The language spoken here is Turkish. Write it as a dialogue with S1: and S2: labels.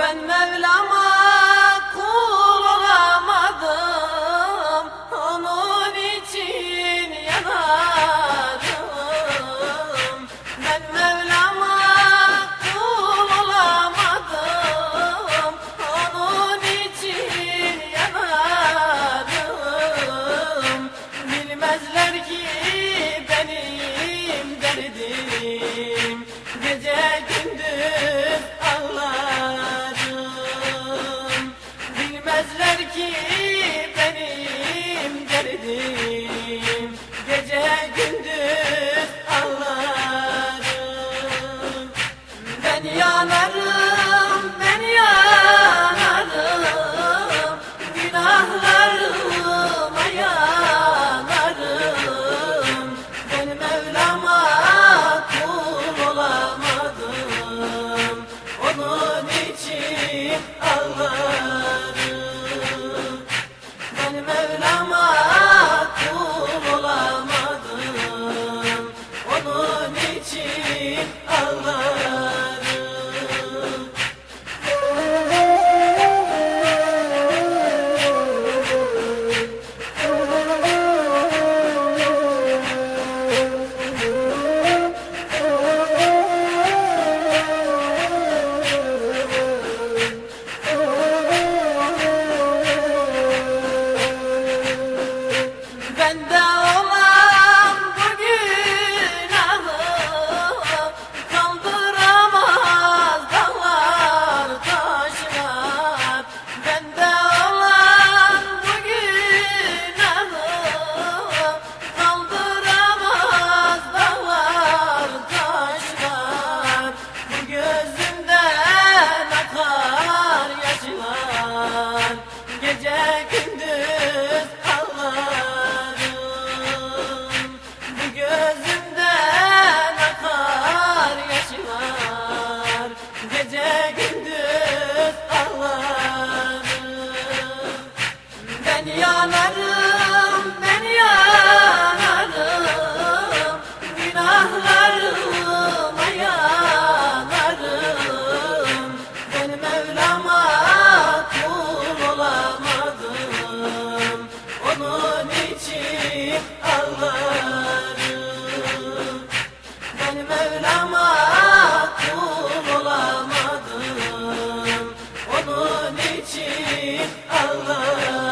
S1: قلبا مبلما yanar akar yaşlar Gece gün için Ben Mevlam'a olamadım. Onun için ağlarım.